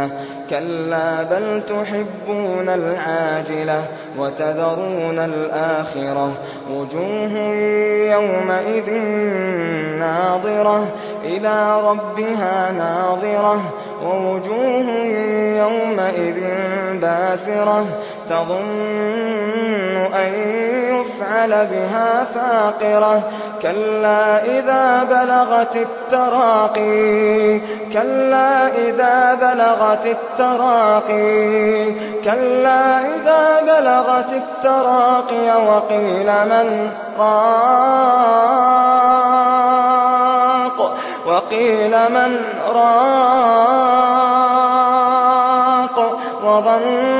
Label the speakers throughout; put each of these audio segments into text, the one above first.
Speaker 1: بيانه كلا بل تحبون العاجلة وتذرون الآخرة وجوه يومئذ ناظرة إلى ربها ناظرة ووجوه يومئذ باسرة تظن أن يفعل بها فاقرة. كلا إذا بلغت التراقي. كلا إذا بلغت التراقي. كلا إذا بلغت التراقي وقيل من راق. وقيل من راق. وظن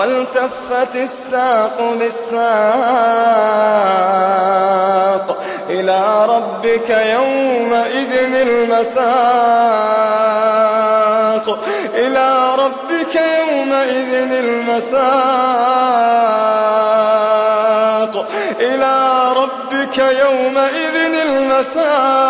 Speaker 1: والتفت الساق بالساق إلى ربك يومئذ المساق. إلى ربك يومئذ المساق. إلى ربك يومئذ المساق.